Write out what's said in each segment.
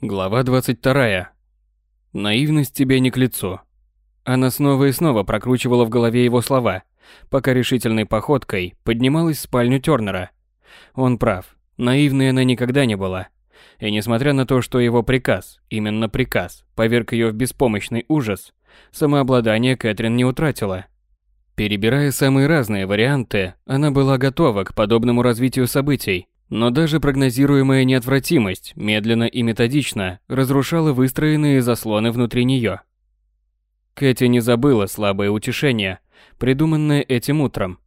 Глава 22. Наивность тебе не к лицу. Она снова и снова прокручивала в голове его слова, пока решительной походкой поднималась в спальню Тёрнера. Он прав, наивной она никогда не была. И несмотря на то, что его приказ, именно приказ, поверг ее в беспомощный ужас, самообладание Кэтрин не утратила. Перебирая самые разные варианты, она была готова к подобному развитию событий, но даже прогнозируемая неотвратимость медленно и методично разрушала выстроенные заслоны внутри нее. Кэти не забыла слабое утешение, придуманное этим утром.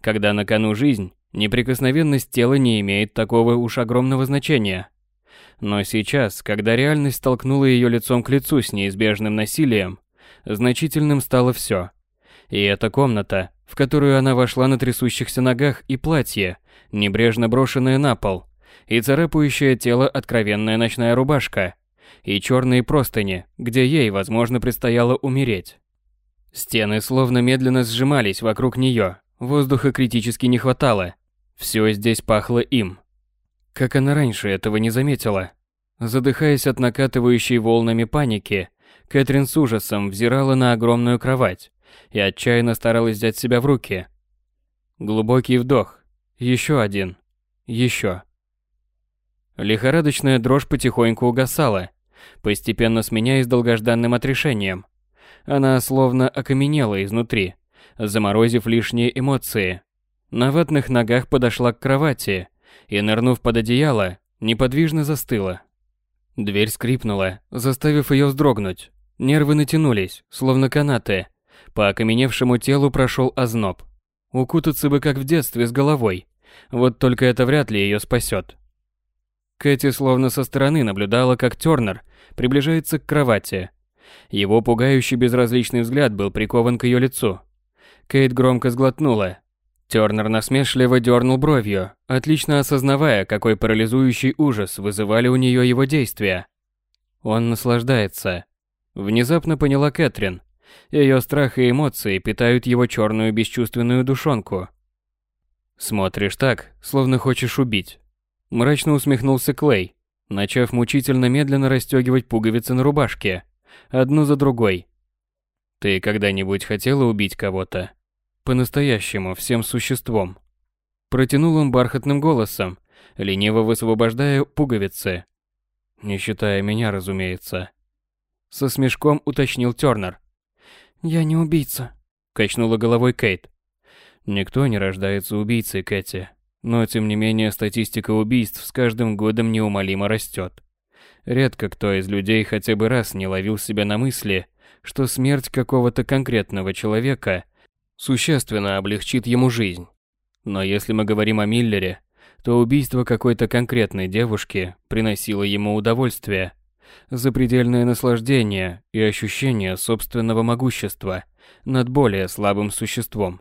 Когда на кону жизнь, неприкосновенность тела не имеет такого уж огромного значения. Но сейчас, когда реальность столкнула ее лицом к лицу с неизбежным насилием, значительным стало все. И эта комната, в которую она вошла на трясущихся ногах и платье, небрежно брошенное на пол, и царапающее тело откровенная ночная рубашка, и черные простыни, где ей, возможно, предстояло умереть. Стены словно медленно сжимались вокруг нее, воздуха критически не хватало. Все здесь пахло им. Как она раньше этого не заметила? Задыхаясь от накатывающей волнами паники, Кэтрин с ужасом взирала на огромную кровать и отчаянно старалась взять себя в руки. Глубокий вдох, еще один. Еще. Лихорадочная дрожь потихоньку угасала, постепенно сменяясь долгожданным отрешением. Она словно окаменела изнутри, заморозив лишние эмоции. На ватных ногах подошла к кровати и, нырнув под одеяло, неподвижно застыла. Дверь скрипнула, заставив ее вздрогнуть. Нервы натянулись, словно канаты. По окаменевшему телу прошел озноб. Укутаться бы как в детстве с головой, вот только это вряд ли ее спасет. Кэти словно со стороны наблюдала, как Тернер приближается к кровати. Его пугающий безразличный взгляд был прикован к ее лицу. Кейт громко сглотнула. Тернер насмешливо дернул бровью, отлично осознавая, какой парализующий ужас вызывали у нее его действия. Он наслаждается. Внезапно поняла Кэтрин. Ее страх и эмоции питают его черную бесчувственную душонку. Смотришь так, словно хочешь убить. Мрачно усмехнулся Клей, начав мучительно медленно расстегивать пуговицы на рубашке, одну за другой. Ты когда-нибудь хотела убить кого-то? По-настоящему, всем существом. Протянул он бархатным голосом, лениво высвобождая пуговицы. Не считая меня, разумеется. Со смешком уточнил Тёрнер. «Я не убийца», — качнула головой Кейт. Никто не рождается убийцей, Кэти. Но тем не менее статистика убийств с каждым годом неумолимо растет. Редко кто из людей хотя бы раз не ловил себя на мысли, что смерть какого-то конкретного человека существенно облегчит ему жизнь. Но если мы говорим о Миллере, то убийство какой-то конкретной девушки приносило ему удовольствие, запредельное наслаждение и ощущение собственного могущества над более слабым существом.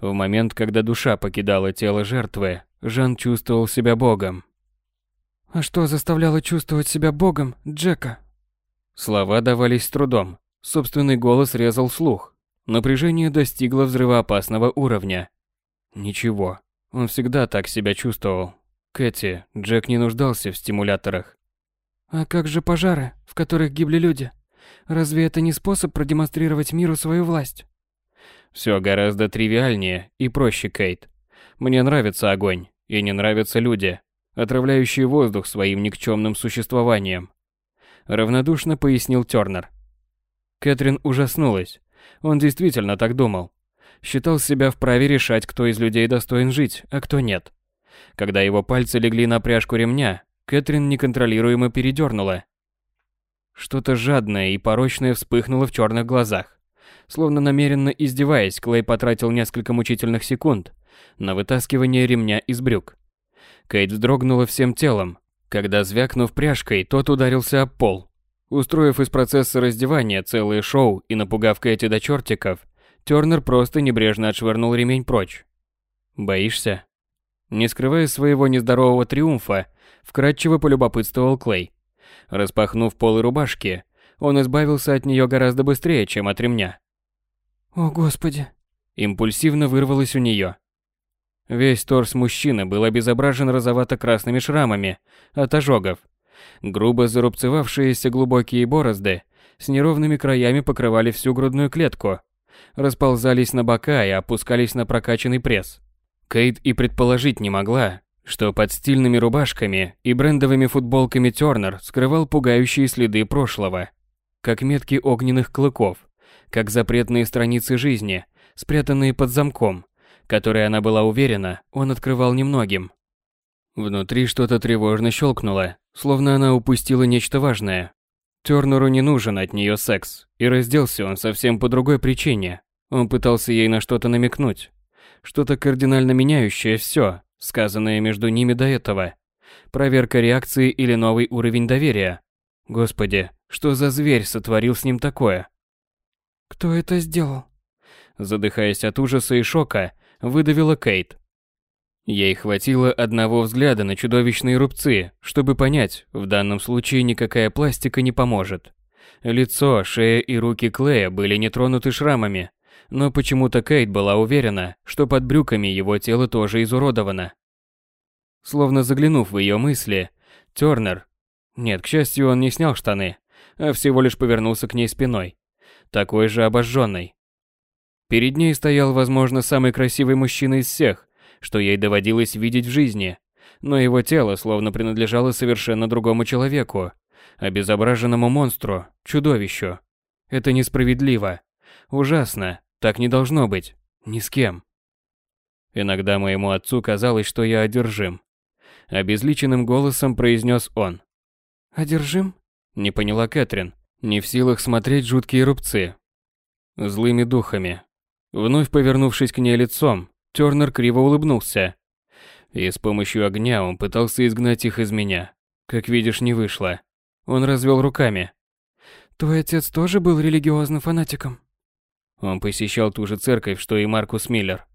В момент, когда душа покидала тело жертвы, Жан чувствовал себя богом. «А что заставляло чувствовать себя богом Джека?» Слова давались с трудом. Собственный голос резал слух. Напряжение достигло взрывоопасного уровня. Ничего. Он всегда так себя чувствовал. Кэти, Джек не нуждался в стимуляторах. «А как же пожары, в которых гибли люди? Разве это не способ продемонстрировать миру свою власть?» Все гораздо тривиальнее и проще, Кейт. Мне нравится огонь, и не нравятся люди, отравляющие воздух своим никчемным существованием. Равнодушно пояснил Тернер. Кэтрин ужаснулась. Он действительно так думал. Считал себя вправе решать, кто из людей достоин жить, а кто нет. Когда его пальцы легли на пряжку ремня, Кэтрин неконтролируемо передернула. Что-то жадное и порочное вспыхнуло в черных глазах. Словно намеренно издеваясь, Клей потратил несколько мучительных секунд на вытаскивание ремня из брюк. Кейт вздрогнула всем телом, когда, звякнув пряжкой, тот ударился об пол. Устроив из процесса раздевания целое шоу и напугав Кэти до чертиков, Тернер просто небрежно отшвырнул ремень прочь. «Боишься?» Не скрывая своего нездорового триумфа, вкратчиво полюбопытствовал Клей. Распахнув полы рубашки, он избавился от нее гораздо быстрее, чем от ремня. «О, Господи!» Импульсивно вырвалось у нее. Весь торс мужчины был обезображен розовато-красными шрамами от ожогов, Грубо зарубцевавшиеся глубокие борозды с неровными краями покрывали всю грудную клетку, расползались на бока и опускались на прокачанный пресс. Кейт и предположить не могла, что под стильными рубашками и брендовыми футболками Тёрнер скрывал пугающие следы прошлого, как метки огненных клыков, как запретные страницы жизни, спрятанные под замком, которые она была уверена, он открывал немногим. Внутри что-то тревожно щелкнуло, словно она упустила нечто важное. Тёрнеру не нужен от нее секс, и разделся он совсем по другой причине. Он пытался ей на что-то намекнуть. Что-то кардинально меняющее все, сказанное между ними до этого. Проверка реакции или новый уровень доверия. Господи, что за зверь сотворил с ним такое? Кто это сделал? Задыхаясь от ужаса и шока, выдавила Кейт. Ей хватило одного взгляда на чудовищные рубцы, чтобы понять, в данном случае никакая пластика не поможет. Лицо, шея и руки Клея были не тронуты шрамами, но почему-то Кейт была уверена, что под брюками его тело тоже изуродовано. Словно заглянув в ее мысли, Тёрнер... Нет, к счастью, он не снял штаны, а всего лишь повернулся к ней спиной. Такой же обожженный. Перед ней стоял, возможно, самый красивый мужчина из всех, что ей доводилось видеть в жизни, но его тело словно принадлежало совершенно другому человеку, обезображенному монстру, чудовищу. Это несправедливо. Ужасно. Так не должно быть. Ни с кем. Иногда моему отцу казалось, что я одержим. Обезличенным голосом произнес он. «Одержим?» Не поняла Кэтрин, не в силах смотреть жуткие рубцы. Злыми духами. Вновь повернувшись к ней лицом, Тёрнер криво улыбнулся. И с помощью огня он пытался изгнать их из меня. Как видишь, не вышло. Он развел руками. «Твой отец тоже был религиозным фанатиком?» Он посещал ту же церковь, что и Маркус Миллер.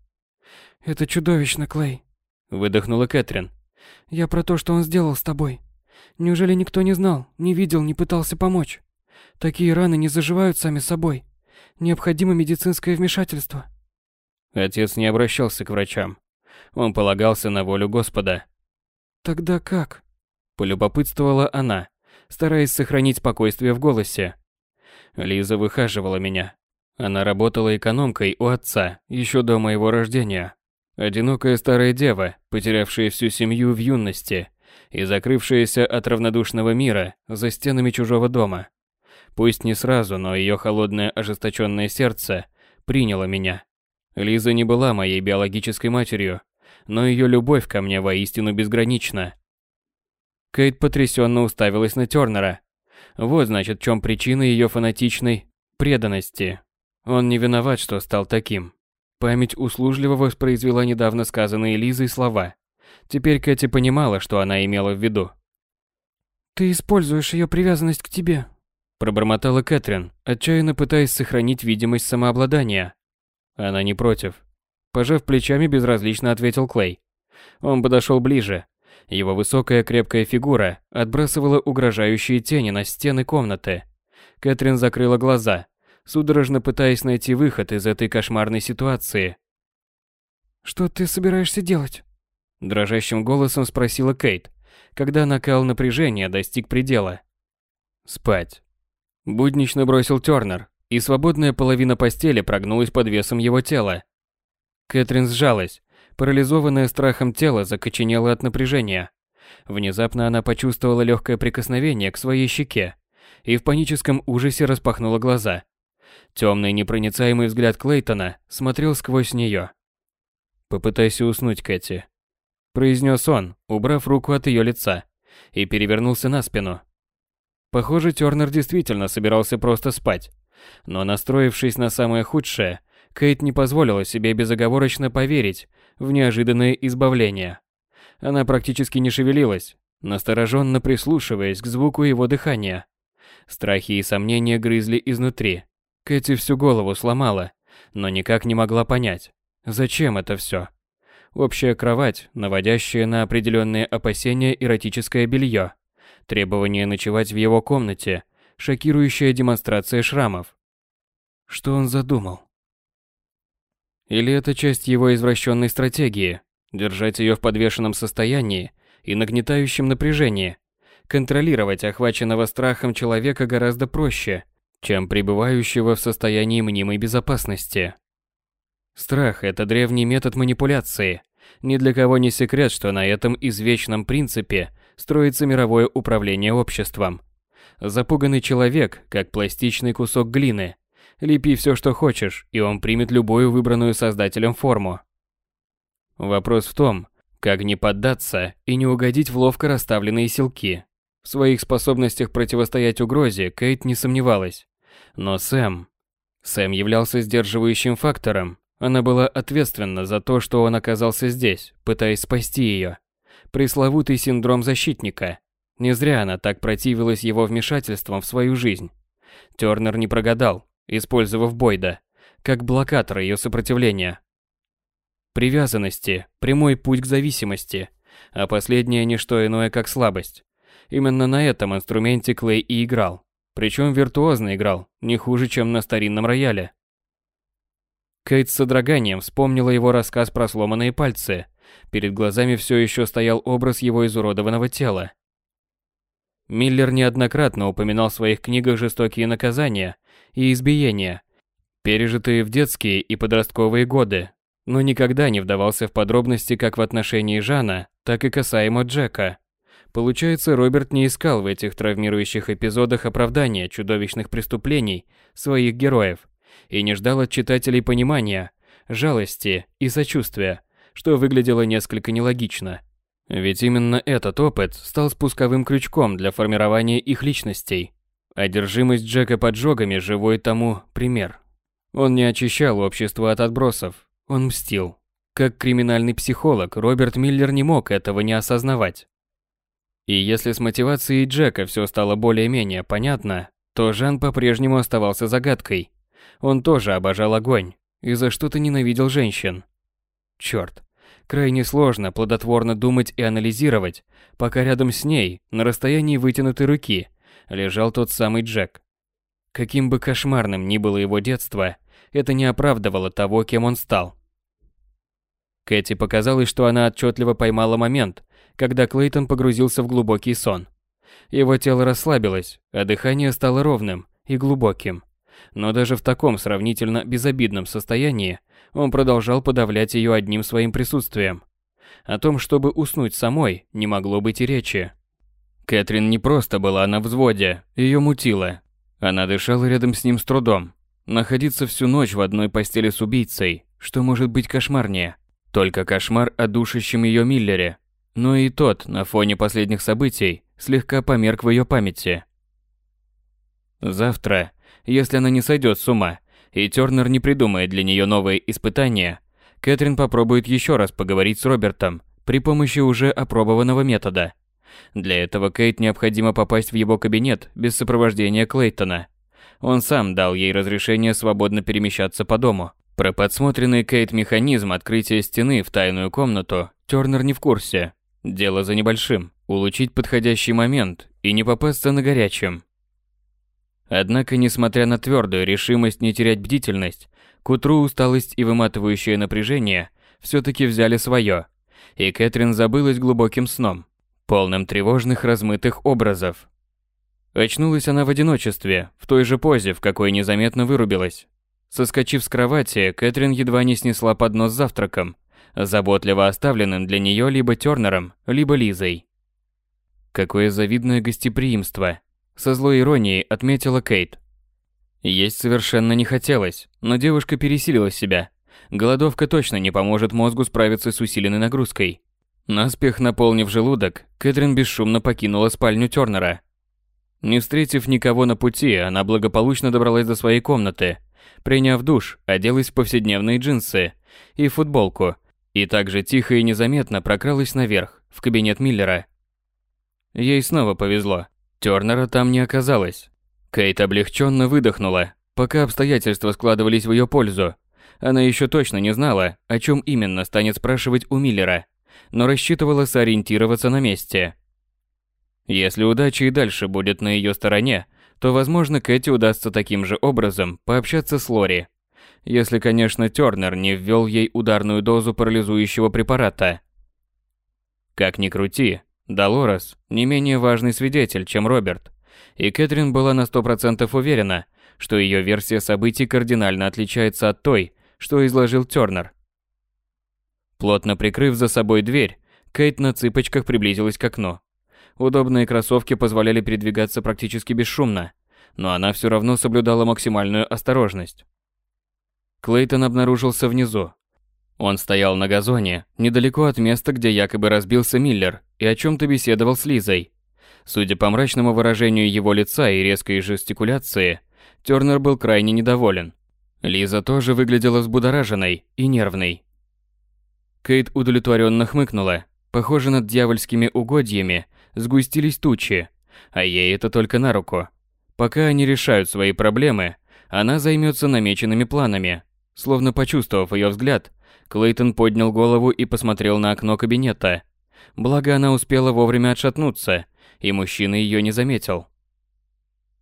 «Это чудовищно, Клей», — выдохнула Кэтрин. «Я про то, что он сделал с тобой. Неужели никто не знал, не видел, не пытался помочь? Такие раны не заживают сами собой. Необходимо медицинское вмешательство». Отец не обращался к врачам. Он полагался на волю Господа. «Тогда как?» – полюбопытствовала она, стараясь сохранить спокойствие в голосе. Лиза выхаживала меня, она работала экономкой у отца еще до моего рождения. Одинокая старая дева, потерявшая всю семью в юности и закрывшаяся от равнодушного мира за стенами чужого дома. Пусть не сразу, но ее холодное ожесточенное сердце приняло меня. Лиза не была моей биологической матерью, но ее любовь ко мне воистину безгранична. Кейт потрясенно уставилась на Тернера. Вот значит, в чем причина ее фанатичной преданности. Он не виноват, что стал таким. Память услужливо воспроизвела недавно сказанные Лизой слова. Теперь Кэти понимала, что она имела в виду. «Ты используешь ее привязанность к тебе», – пробормотала Кэтрин, отчаянно пытаясь сохранить видимость самообладания. Она не против. Пожав плечами, безразлично ответил Клей. Он подошел ближе. Его высокая крепкая фигура отбрасывала угрожающие тени на стены комнаты. Кэтрин закрыла глаза, судорожно пытаясь найти выход из этой кошмарной ситуации. «Что ты собираешься делать?» Дрожащим голосом спросила Кейт, когда накал напряжения достиг предела. «Спать». Буднично бросил Тёрнер, и свободная половина постели прогнулась под весом его тела. Кэтрин сжалась, парализованное страхом тело закоченело от напряжения. Внезапно она почувствовала легкое прикосновение к своей щеке и в паническом ужасе распахнула глаза. Темный непроницаемый взгляд Клейтона смотрел сквозь нее. «Попытайся уснуть, Кэти», – произнес он, убрав руку от ее лица, и перевернулся на спину. Похоже, Тернер действительно собирался просто спать. Но настроившись на самое худшее, Кейт не позволила себе безоговорочно поверить в неожиданное избавление. Она практически не шевелилась, настороженно прислушиваясь к звуку его дыхания. Страхи и сомнения грызли изнутри, Кэти всю голову сломала, но никак не могла понять, зачем это все. Общая кровать, наводящая на определенные опасения эротическое белье, требование ночевать в его комнате, шокирующая демонстрация шрамов. Что он задумал? Или это часть его извращенной стратегии – держать ее в подвешенном состоянии и нагнетающем напряжении? контролировать охваченного страхом человека гораздо проще, чем пребывающего в состоянии мнимой безопасности. Страх – это древний метод манипуляции. Ни для кого не секрет, что на этом извечном принципе строится мировое управление обществом. Запуганный человек, как пластичный кусок глины. Лепи все, что хочешь, и он примет любую выбранную создателем форму. Вопрос в том, как не поддаться и не угодить в ловко расставленные силки. В своих способностях противостоять угрозе Кейт не сомневалась. Но Сэм... Сэм являлся сдерживающим фактором. Она была ответственна за то, что он оказался здесь, пытаясь спасти ее. Пресловутый синдром защитника. Не зря она так противилась его вмешательствам в свою жизнь. Тернер не прогадал, использовав Бойда, как блокатор ее сопротивления. Привязанности – прямой путь к зависимости, а последнее – не что иное, как слабость. Именно на этом инструменте Клей и играл. Причем виртуозно играл, не хуже, чем на старинном рояле. Кейт с содроганием вспомнила его рассказ про сломанные пальцы. Перед глазами все еще стоял образ его изуродованного тела. Миллер неоднократно упоминал в своих книгах жестокие наказания и избиения, пережитые в детские и подростковые годы, но никогда не вдавался в подробности как в отношении Жана, так и касаемо Джека. Получается, Роберт не искал в этих травмирующих эпизодах оправдания чудовищных преступлений своих героев и не ждал от читателей понимания, жалости и сочувствия, что выглядело несколько нелогично. Ведь именно этот опыт стал спусковым крючком для формирования их личностей. Одержимость Джека поджогами – живой тому пример. Он не очищал общество от отбросов, он мстил. Как криминальный психолог, Роберт Миллер не мог этого не осознавать. И если с мотивацией Джека все стало более-менее понятно, то Жан по-прежнему оставался загадкой. Он тоже обожал огонь и за что-то ненавидел женщин. Черт, крайне сложно плодотворно думать и анализировать, пока рядом с ней, на расстоянии вытянутой руки, лежал тот самый Джек. Каким бы кошмарным ни было его детство, это не оправдывало того, кем он стал. Кэти показалось, что она отчетливо поймала момент, когда Клейтон погрузился в глубокий сон. Его тело расслабилось, а дыхание стало ровным и глубоким. Но даже в таком сравнительно безобидном состоянии он продолжал подавлять ее одним своим присутствием. О том, чтобы уснуть самой, не могло быть и речи. Кэтрин не просто была на взводе, ее мутило. Она дышала рядом с ним с трудом, Находиться всю ночь в одной постели с убийцей, что может быть кошмарнее? Только кошмар о душащем ее Миллере. Но и тот, на фоне последних событий, слегка померк в ее памяти. Завтра, если она не сойдет с ума, и Тернер не придумает для нее новые испытания, Кэтрин попробует еще раз поговорить с Робертом при помощи уже опробованного метода. Для этого Кейт необходимо попасть в его кабинет без сопровождения Клейтона – он сам дал ей разрешение свободно перемещаться по дому. Про подсмотренный Кейт механизм открытия стены в тайную комнату Тернер не в курсе. Дело за небольшим – улучшить подходящий момент и не попасться на горячем. Однако, несмотря на твердую решимость не терять бдительность, к утру усталость и выматывающее напряжение все-таки взяли свое, и Кэтрин забылась глубоким сном, полным тревожных размытых образов. Очнулась она в одиночестве, в той же позе, в какой незаметно вырубилась. Соскочив с кровати, Кэтрин едва не снесла поднос с завтраком, заботливо оставленным для нее либо Тернером, либо Лизой. Какое завидное гостеприимство, со злой иронией отметила Кейт. Есть совершенно не хотелось, но девушка пересилила себя. Голодовка точно не поможет мозгу справиться с усиленной нагрузкой. Наспех наполнив желудок, Кэтрин бесшумно покинула спальню Тернера не встретив никого на пути, она благополучно добралась до своей комнаты. Приняв душ, оделась в повседневные джинсы и футболку, и также тихо и незаметно прокралась наверх, в кабинет Миллера. Ей снова повезло. Тёрнера там не оказалось. Кейт облегченно выдохнула, пока обстоятельства складывались в ее пользу. Она еще точно не знала, о чем именно станет спрашивать у Миллера, но рассчитывала сориентироваться на месте. Если удача и дальше будет на ее стороне, то, возможно, Кэти удастся таким же образом пообщаться с Лори. Если, конечно, Тёрнер не ввел ей ударную дозу парализующего препарата. Как ни крути, Долорес – не менее важный свидетель, чем Роберт, и Кэтрин была на сто процентов уверена, что ее версия событий кардинально отличается от той, что изложил Тёрнер. Плотно прикрыв за собой дверь, Кейт на цыпочках приблизилась к окну. Удобные кроссовки позволяли передвигаться практически бесшумно, но она все равно соблюдала максимальную осторожность. Клейтон обнаружился внизу. Он стоял на газоне, недалеко от места, где якобы разбился Миллер, и о чем-то беседовал с Лизой. Судя по мрачному выражению его лица и резкой жестикуляции, Тёрнер был крайне недоволен. Лиза тоже выглядела взбудораженной и нервной. Кейт удовлетворенно хмыкнула. Похоже, над дьявольскими угодьями сгустились тучи, а ей это только на руку. Пока они решают свои проблемы, она займется намеченными планами. Словно почувствовав ее взгляд, Клейтон поднял голову и посмотрел на окно кабинета. Благо она успела вовремя отшатнуться, и мужчина ее не заметил.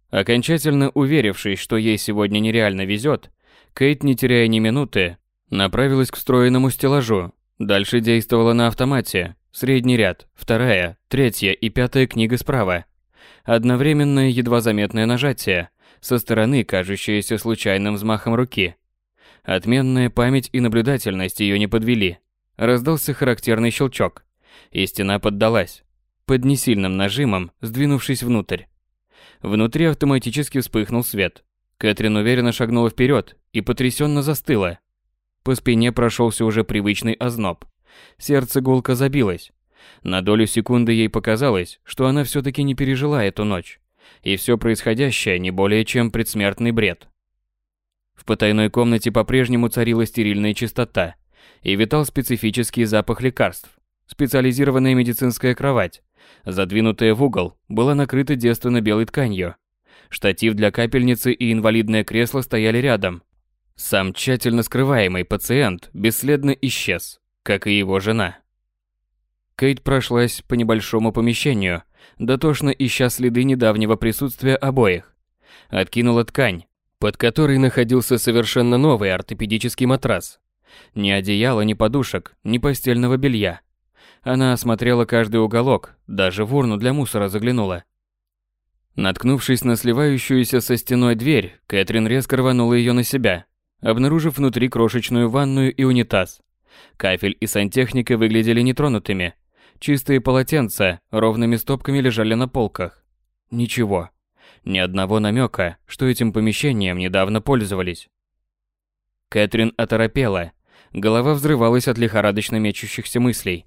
Окончательно уверившись, что ей сегодня нереально везет, Кейт, не теряя ни минуты, направилась к встроенному стеллажу. Дальше действовала на автомате. Средний ряд, вторая, третья и пятая книга справа. Одновременное едва заметное нажатие, со стороны кажущееся случайным взмахом руки. Отменная память и наблюдательность ее не подвели. Раздался характерный щелчок, и стена поддалась, под несильным нажимом сдвинувшись внутрь. Внутри автоматически вспыхнул свет. Кэтрин уверенно шагнула вперед и потрясенно застыла. По спине прошелся уже привычный озноб. Сердце гулко забилось. На долю секунды ей показалось, что она все-таки не пережила эту ночь. И все происходящее не более чем предсмертный бред. В потайной комнате по-прежнему царила стерильная чистота и витал специфический запах лекарств. Специализированная медицинская кровать, задвинутая в угол, была накрыта девственно-белой тканью. Штатив для капельницы и инвалидное кресло стояли рядом. Сам тщательно скрываемый пациент бесследно исчез, как и его жена. Кейт прошлась по небольшому помещению, дотошно ища следы недавнего присутствия обоих. Откинула ткань, под которой находился совершенно новый ортопедический матрас. Ни одеяла, ни подушек, ни постельного белья. Она осмотрела каждый уголок, даже в урну для мусора заглянула. Наткнувшись на сливающуюся со стеной дверь, Кэтрин резко рванула ее на себя, обнаружив внутри крошечную ванную и унитаз. Кафель и сантехника выглядели нетронутыми. Чистые полотенца ровными стопками лежали на полках. Ничего. Ни одного намека, что этим помещением недавно пользовались. Кэтрин оторопела. Голова взрывалась от лихорадочно мечущихся мыслей.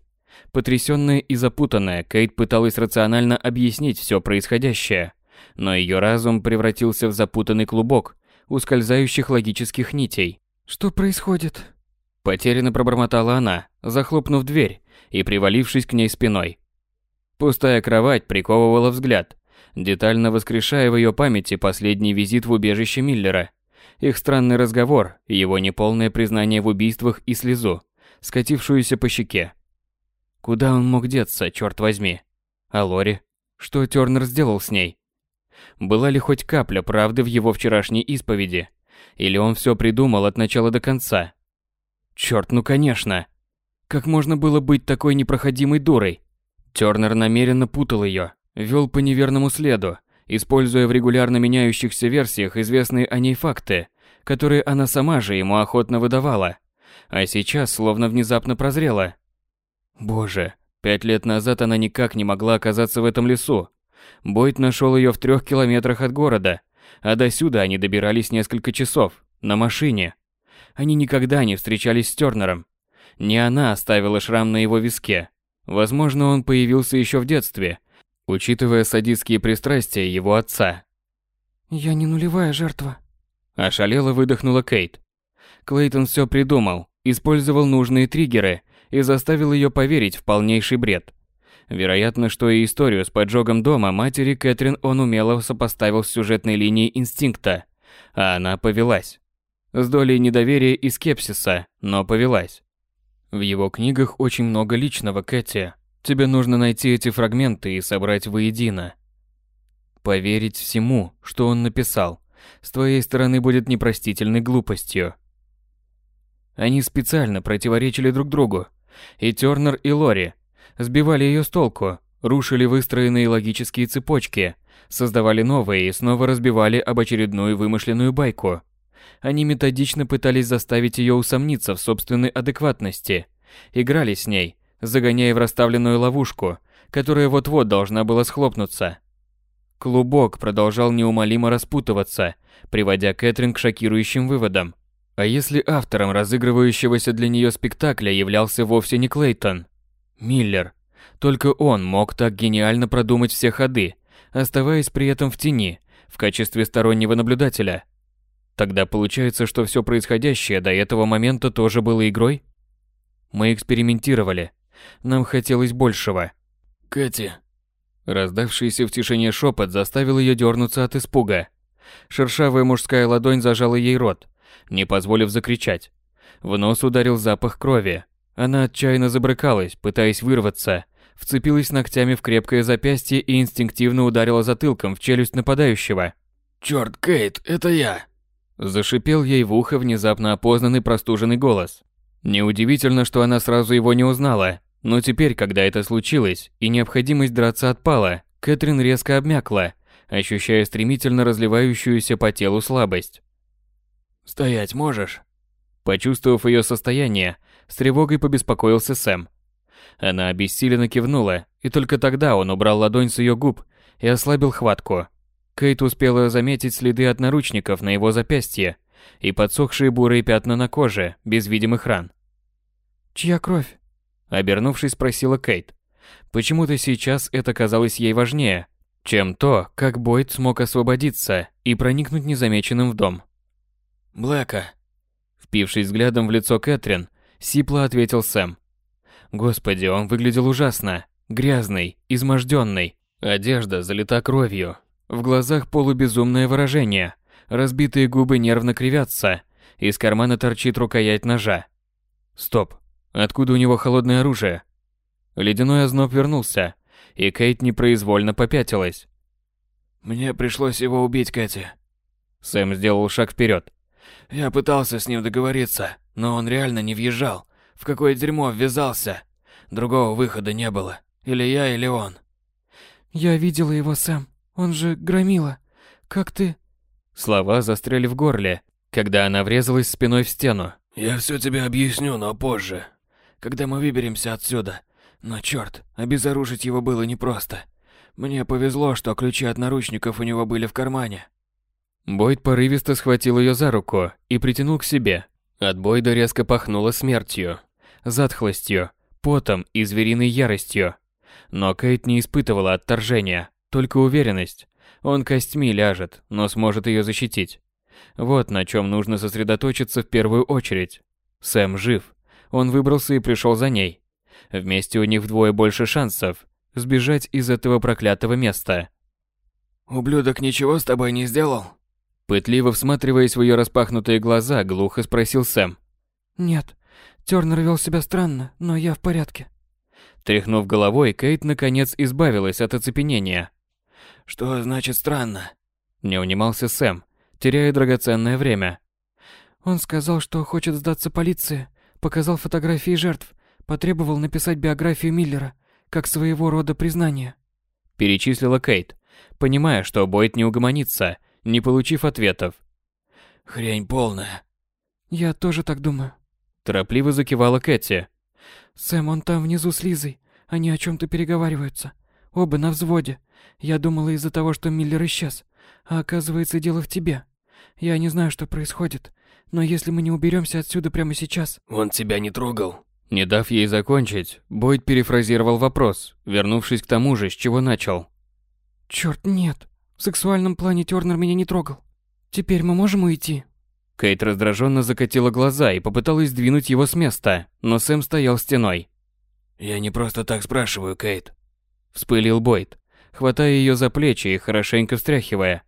Потрясённая и запутанная, Кейт пыталась рационально объяснить все происходящее, но ее разум превратился в запутанный клубок ускользающих логических нитей. «Что происходит?» Потерянно пробормотала она, захлопнув дверь и привалившись к ней спиной. Пустая кровать приковывала взгляд, детально воскрешая в ее памяти последний визит в убежище Миллера, их странный разговор, его неполное признание в убийствах и слезу, скатившуюся по щеке. Куда он мог деться, черт возьми? А Лори? Что Тернер сделал с ней? Была ли хоть капля правды в его вчерашней исповеди? Или он все придумал от начала до конца? Черт, ну конечно. Как можно было быть такой непроходимой дурой? Тернер намеренно путал ее, вел по неверному следу, используя в регулярно меняющихся версиях известные о ней факты, которые она сама же ему охотно выдавала. А сейчас словно внезапно прозрела. Боже, пять лет назад она никак не могла оказаться в этом лесу. Бойт нашел ее в трех километрах от города, а до сюда они добирались несколько часов, на машине. Они никогда не встречались с Тернером. Не она оставила шрам на его виске. Возможно, он появился еще в детстве, учитывая садистские пристрастия его отца. «Я не нулевая жертва», – ошалело выдохнула Кейт. Клейтон все придумал, использовал нужные триггеры и заставил ее поверить в полнейший бред. Вероятно, что и историю с поджогом дома матери Кэтрин он умело сопоставил с сюжетной линией инстинкта, а она повелась. С долей недоверия и скепсиса, но повелась. В его книгах очень много личного, Кэти. Тебе нужно найти эти фрагменты и собрать воедино. Поверить всему, что он написал, с твоей стороны будет непростительной глупостью. Они специально противоречили друг другу. И Тёрнер, и Лори сбивали ее с толку, рушили выстроенные логические цепочки, создавали новые и снова разбивали об очередную вымышленную байку. Они методично пытались заставить ее усомниться в собственной адекватности, играли с ней, загоняя в расставленную ловушку, которая вот-вот должна была схлопнуться. Клубок продолжал неумолимо распутываться, приводя Кэтрин к шокирующим выводам. А если автором разыгрывающегося для нее спектакля являлся вовсе не Клейтон? Миллер. Только он мог так гениально продумать все ходы, оставаясь при этом в тени, в качестве стороннего наблюдателя. Тогда получается, что все происходящее до этого момента тоже было игрой? Мы экспериментировали. Нам хотелось большего. «Кэти!» Раздавшийся в тишине шепот заставил ее дернуться от испуга. Шершавая мужская ладонь зажала ей рот, не позволив закричать. В нос ударил запах крови. Она отчаянно забрыкалась, пытаясь вырваться, вцепилась ногтями в крепкое запястье и инстинктивно ударила затылком в челюсть нападающего. «Чёрт, Кейт, это я!» Зашипел ей в ухо внезапно опознанный простуженный голос. Неудивительно, что она сразу его не узнала, но теперь, когда это случилось и необходимость драться отпала, Кэтрин резко обмякла, ощущая стремительно разливающуюся по телу слабость. «Стоять можешь?» Почувствовав ее состояние, с тревогой побеспокоился Сэм. Она обессиленно кивнула, и только тогда он убрал ладонь с ее губ и ослабил хватку. Кейт успела заметить следы от наручников на его запястье и подсохшие бурые пятна на коже, без видимых ран. «Чья кровь?» Обернувшись, спросила Кейт. Почему-то сейчас это казалось ей важнее, чем то, как Бойд смог освободиться и проникнуть незамеченным в дом. «Блэка». Впившись взглядом в лицо Кэтрин, сипло ответил Сэм. Господи, он выглядел ужасно. Грязный, изможденный. Одежда залита кровью. В глазах полубезумное выражение. Разбитые губы нервно кривятся. Из кармана торчит рукоять ножа. Стоп. Откуда у него холодное оружие? Ледяной озноб вернулся, и Кейт непроизвольно попятилась. «Мне пришлось его убить, Кэти». Сэм сделал шаг вперед. «Я пытался с ним договориться, но он реально не въезжал. В какое дерьмо ввязался. Другого выхода не было. Или я, или он». «Я видела его, Сэм. Он же громила. Как ты...» Слова застряли в горле, когда она врезалась спиной в стену. «Я все тебе объясню, но позже. Когда мы выберемся отсюда. Но черт, обезоружить его было непросто. Мне повезло, что ключи от наручников у него были в кармане». Бойд порывисто схватил ее за руку и притянул к себе. От Бойда резко пахнуло смертью, затхлостью, потом и звериной яростью. Но Кейт не испытывала отторжения, только уверенность. Он костьми ляжет, но сможет ее защитить. Вот на чем нужно сосредоточиться в первую очередь. Сэм жив. Он выбрался и пришел за ней. Вместе у них вдвое больше шансов сбежать из этого проклятого места. «Ублюдок ничего с тобой не сделал?» Пытливо всматриваясь в ее распахнутые глаза, глухо спросил Сэм. «Нет, Тёрнер вел себя странно, но я в порядке». Тряхнув головой, Кейт наконец избавилась от оцепенения. «Что значит странно?» Не унимался Сэм, теряя драгоценное время. Он сказал, что хочет сдаться полиции, показал фотографии жертв, потребовал написать биографию Миллера, как своего рода признание. Перечислила Кейт, понимая, что Бойд не угомонится, не получив ответов. «Хрень полная». «Я тоже так думаю». Торопливо закивала Кэти. «Сэм, он там внизу с Лизой. Они о чем то переговариваются. Оба на взводе. Я думала из-за того, что Миллер исчез. А оказывается, дело в тебе. Я не знаю, что происходит. Но если мы не уберемся отсюда прямо сейчас...» «Он тебя не трогал?» Не дав ей закончить, Бойд перефразировал вопрос, вернувшись к тому же, с чего начал. «Чёрт, нет. В сексуальном плане Тёрнер меня не трогал. Теперь мы можем уйти?» Кейт раздраженно закатила глаза и попыталась сдвинуть его с места, но Сэм стоял стеной. «Я не просто так спрашиваю, Кейт», — вспылил Бойд, хватая ее за плечи и хорошенько встряхивая.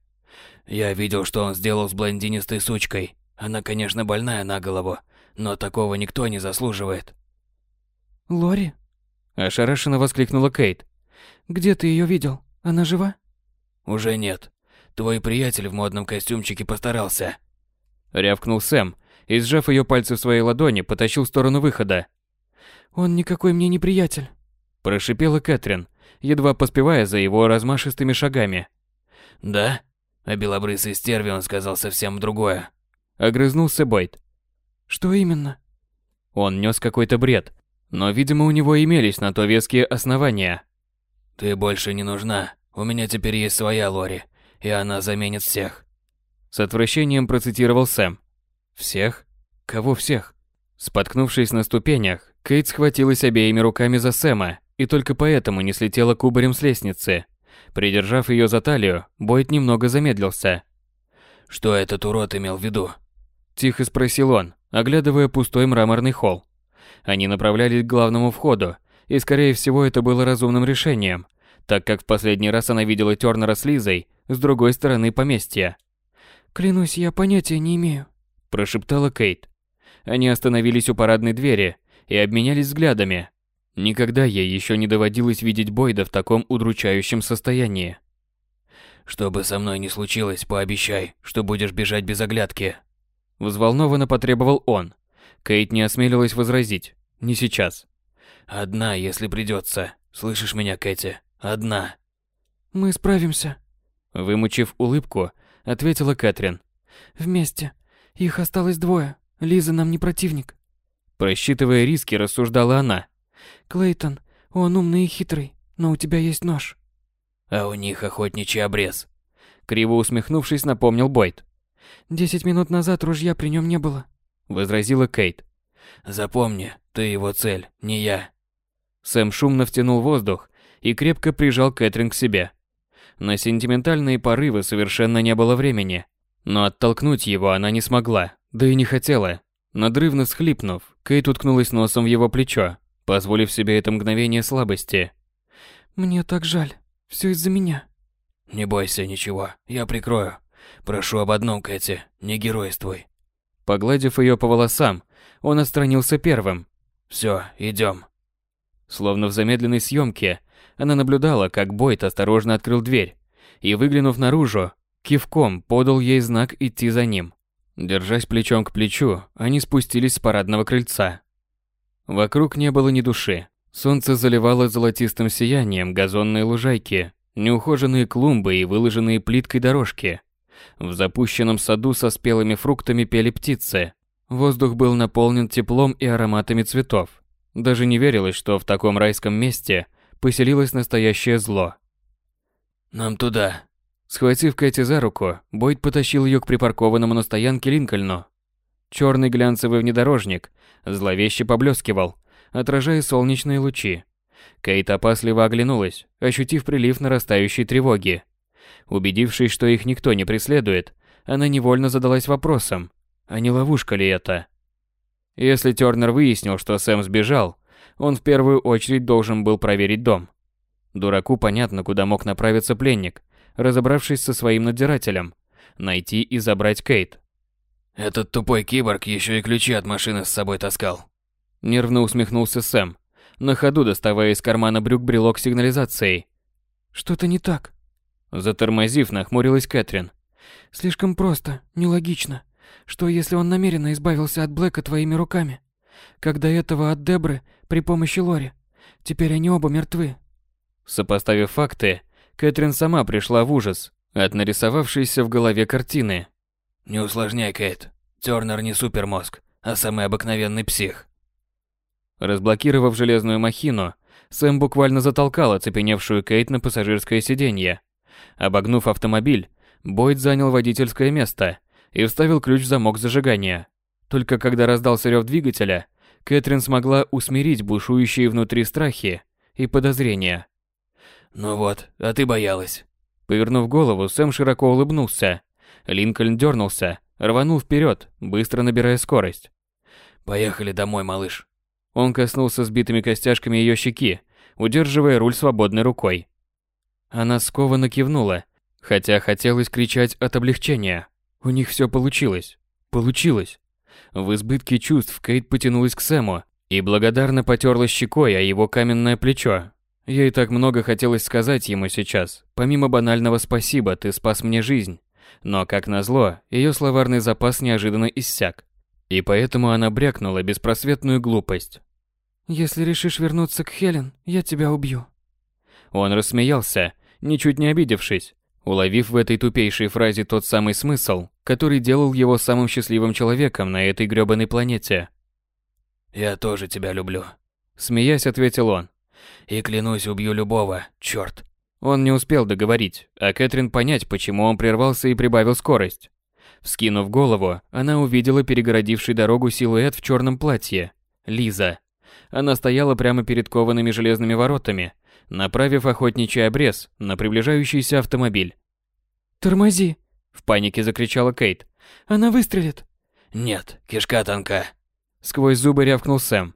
«Я видел, что он сделал с блондинистой сучкой. Она, конечно, больная на голову, но такого никто не заслуживает». «Лори?» – ошарашенно воскликнула Кейт. «Где ты ее видел? Она жива?» «Уже нет. Твой приятель в модном костюмчике постарался». Рявкнул Сэм и, сжав ее пальцы в своей ладони, потащил в сторону выхода. «Он никакой мне не приятель», – прошипела Кэтрин, едва поспевая за его размашистыми шагами. «Да? А белобрысый стерви он сказал совсем другое». Огрызнулся Бойд. «Что именно?» Он нес какой-то бред, но, видимо, у него имелись на то веские основания. «Ты больше не нужна. У меня теперь есть своя Лори, и она заменит всех». С отвращением процитировал Сэм. «Всех? Кого всех?» Споткнувшись на ступенях, Кейт схватилась обеими руками за Сэма и только поэтому не слетела кубарем с лестницы. Придержав ее за талию, Бойд немного замедлился. «Что этот урод имел в виду?» Тихо спросил он, оглядывая пустой мраморный холл. Они направлялись к главному входу, и скорее всего это было разумным решением, так как в последний раз она видела Тёрнера с Лизой с другой стороны поместья. «Клянусь, я понятия не имею», – прошептала Кейт. Они остановились у парадной двери и обменялись взглядами. Никогда ей еще не доводилось видеть Бойда в таком удручающем состоянии. «Что бы со мной ни случилось, пообещай, что будешь бежать без оглядки», Взволнованно потребовал он. Кейт не осмелилась возразить. Не сейчас. «Одна, если придется. Слышишь меня, Кэти? Одна». «Мы справимся», — вымучив улыбку, ответила Кэтрин. «Вместе. Их осталось двое. Лиза нам не противник». Просчитывая риски, рассуждала она. «Клейтон, он умный и хитрый, но у тебя есть нож». «А у них охотничий обрез», — криво усмехнувшись, напомнил Бойд. Десять минут назад ружья при нем не было, возразила Кейт. Запомни, ты его цель, не я. Сэм шумно втянул воздух и крепко прижал Кэтрин к себе. На сентиментальные порывы совершенно не было времени, но оттолкнуть его она не смогла, да и не хотела. Надрывно всхлипнув, Кейт уткнулась носом в его плечо, позволив себе это мгновение слабости. «Мне так жаль. Все из-за меня». «Не бойся ничего, я прикрою. Прошу об одном, Кэти, не геройствуй. Погладив ее по волосам, он отстранился первым. Все, идем. Словно в замедленной съемке, она наблюдала, как Бойт осторожно открыл дверь и, выглянув наружу, кивком подал ей знак идти за ним. Держась плечом к плечу, они спустились с парадного крыльца. Вокруг не было ни души. Солнце заливало золотистым сиянием газонные лужайки, неухоженные клумбы и выложенные плиткой дорожки. В запущенном саду со спелыми фруктами пели птицы. Воздух был наполнен теплом и ароматами цветов. Даже не верилось, что в таком райском месте поселилось настоящее зло. «Нам туда». Схватив Кэти за руку, Бойд потащил ее к припаркованному на стоянке Линкольну. Черный глянцевый внедорожник зловеще поблескивал, отражая солнечные лучи. Кейт опасливо оглянулась, ощутив прилив нарастающей тревоги. Убедившись, что их никто не преследует, она невольно задалась вопросом, а не ловушка ли это? Если Тёрнер выяснил, что Сэм сбежал, он в первую очередь должен был проверить дом. Дураку понятно, куда мог направиться пленник, разобравшись со своим надзирателем, найти и забрать Кейт. Этот тупой киборг еще и ключи от машины с собой таскал. Нервно усмехнулся Сэм, на ходу доставая из кармана брюк брелок сигнализации. Что-то не так. Затормозив, нахмурилась Кэтрин. Слишком просто, нелогично. Что если он намеренно избавился от Блэка твоими руками? Как до этого от Дебры при помощи Лори. Теперь они оба мертвы. Сопоставив факты, Кэтрин сама пришла в ужас от нарисовавшейся в голове картины. «Не усложняй, Кэт. Тёрнер не супермозг, а самый обыкновенный псих». Разблокировав железную махину, Сэм буквально затолкал оцепеневшую Кейт на пассажирское сиденье. Обогнув автомобиль, Бойд занял водительское место и вставил ключ в замок зажигания. Только когда раздался рев двигателя, Кэтрин смогла усмирить бушующие внутри страхи и подозрения. «Ну вот, а ты боялась». Повернув голову, Сэм широко улыбнулся. Линкольн дернулся, рванул вперед, быстро набирая скорость. «Поехали домой, малыш». Он коснулся сбитыми костяшками ее щеки, удерживая руль свободной рукой. Она скованно кивнула, хотя хотелось кричать от облегчения. У них все получилось. Получилось. В избытке чувств Кейт потянулась к Сэму и благодарно потерла щекой о его каменное плечо. Ей так много хотелось сказать ему сейчас. Помимо банального «спасибо, ты спас мне жизнь». Но, как назло, ее словарный запас неожиданно иссяк. И поэтому она брякнула беспросветную глупость. «Если решишь вернуться к Хелен, я тебя убью». Он рассмеялся, ничуть не обидевшись, уловив в этой тупейшей фразе тот самый смысл, который делал его самым счастливым человеком на этой грёбаной планете. «Я тоже тебя люблю», — смеясь ответил он. «И клянусь, убью любого, чёрт». Он не успел договорить, а Кэтрин понять, почему он прервался и прибавил скорость. Вскинув голову, она увидела перегородивший дорогу силуэт в черном платье. Лиза. Она стояла прямо перед коваными железными воротами, направив охотничий обрез на приближающийся автомобиль. «Тормози!» – в панике закричала Кейт. «Она выстрелит!» «Нет, кишка тонка!» Сквозь зубы рявкнул Сэм.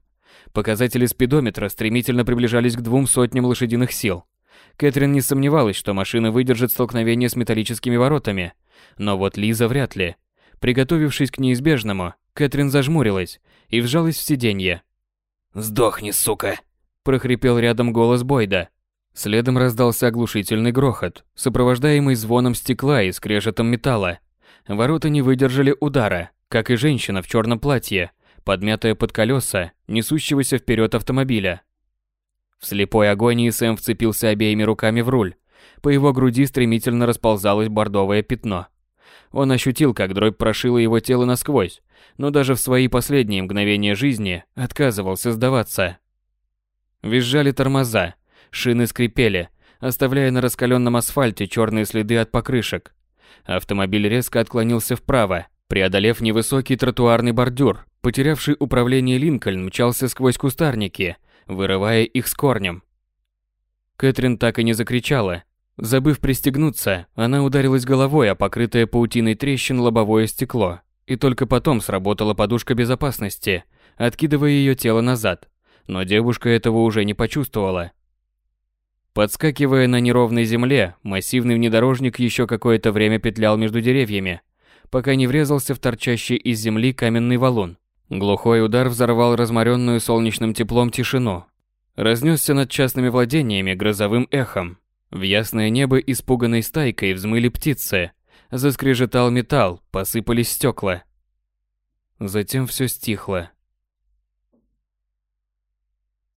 Показатели спидометра стремительно приближались к двум сотням лошадиных сил. Кэтрин не сомневалась, что машина выдержит столкновение с металлическими воротами. Но вот Лиза вряд ли. Приготовившись к неизбежному, Кэтрин зажмурилась и вжалась в сиденье. «Сдохни, сука!» – прохрипел рядом голос Бойда. Следом раздался оглушительный грохот, сопровождаемый звоном стекла и скрежетом металла. Ворота не выдержали удара, как и женщина в черном платье, подмятая под колеса несущегося вперед автомобиля. В слепой агонии Сэм вцепился обеими руками в руль. По его груди стремительно расползалось бордовое пятно. Он ощутил, как дробь прошила его тело насквозь, но даже в свои последние мгновения жизни отказывался сдаваться. Визжали тормоза, шины скрипели, оставляя на раскаленном асфальте черные следы от покрышек. Автомобиль резко отклонился вправо, преодолев невысокий тротуарный бордюр. Потерявший управление Линкольн мчался сквозь кустарники, вырывая их с корнем. Кэтрин так и не закричала. Забыв пристегнуться, она ударилась головой о покрытое паутиной трещин лобовое стекло, и только потом сработала подушка безопасности, откидывая ее тело назад. Но девушка этого уже не почувствовала. Подскакивая на неровной земле, массивный внедорожник еще какое-то время петлял между деревьями, пока не врезался в торчащий из земли каменный валун. Глухой удар взорвал разморенную солнечным теплом тишину. Разнесся над частными владениями грозовым эхом. В ясное небо испуганной стайкой взмыли птицы. Заскрежетал металл, посыпались стекла. Затем все стихло.